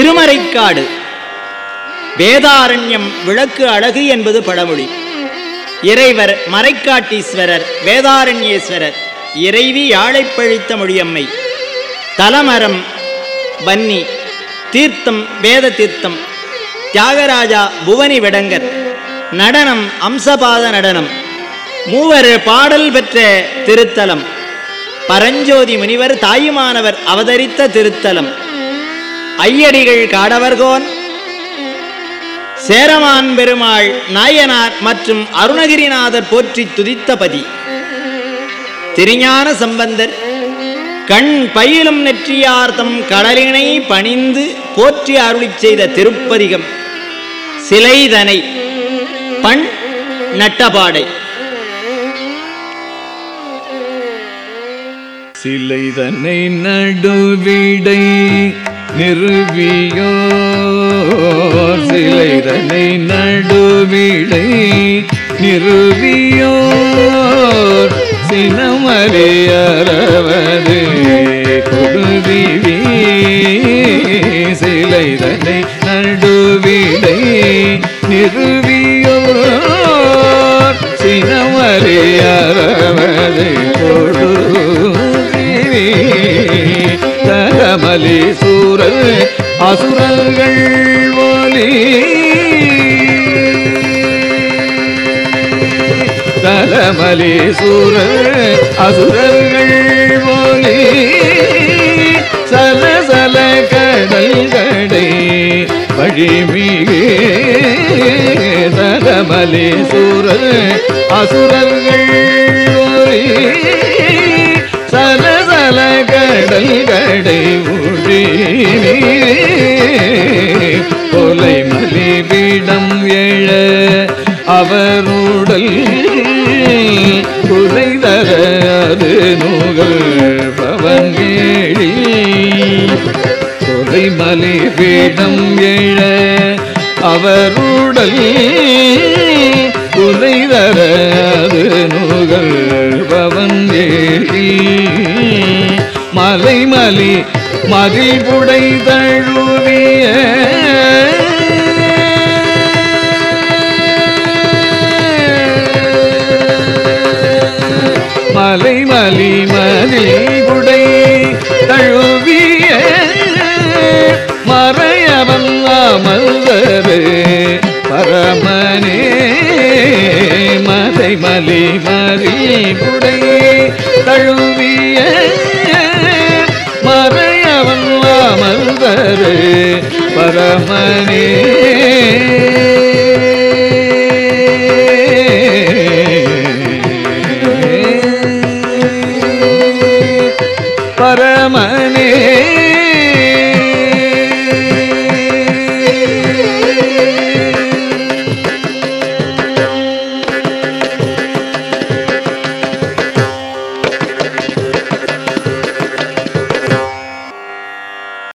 திருமறைக்காடு. வேதாரண்யம் விளக்கு அழகு என்பது பழமொழி. இறைவர் மறைக்காட்டீஸ்வரர் வேதாரண்யேஸ்வரர் இறைவி யாழைப்பழித்த மொழியம்மை. தலமரம் வன்னி தீர்த்தம் வேத தீர்த்தம் தியாகராஜா புவனி விடங்கர் நடனம் அம்சபாத நடனம் மூவர் பாடல் பெற்ற திருத்தலம் பரஞ்சோதி முனிவர் தாயுமானவர் அவதரித்த திருத்தலம். ஐயடிகள் காடவர்கோன். சேரமான் பெருமாள் நாயனார் மற்றும் அருணகிரிநாதர் போற்றி துதித்த பதி. திருஞான சம்பந்தர் கண் பயிலும் நெற்றியார்த்தம் கடலினை பணிந்து போற்றி அருளி செய்த திருப்பதிகம். சிலைதனை பண் நட்டபாடை. சிலைதனை நடுவிடை நிறுவியோ சிலைதனை நடுவிடை நிறுவியோ சினமறியறவது கொடுவிவி சிலைதனை நடுவிடை நிறுவியோ சூரர் அசுரர்கள் ஒலி தலமலி சூரர் அசுரர்கள் ஒலி சல சல கடல் கடை வழிமிகு. தலமலி அசுரர்கள் ஒலி சல சல கடல் கடை ஊழி கொலை மலிவிடம் எழ அவருடல் குலை தர அது நூகல் பவங்கேழி கொலை மலிவிடம் எழ அவருடல் குலை தர அது நூகல் பவங்கேழி மலை மலி மதில் தழுவிய மலை மலி மதில் தழுவிய. மறையவன் அமர்ந்தரு பரமனே மலை மலி மதில் புடை परमणि।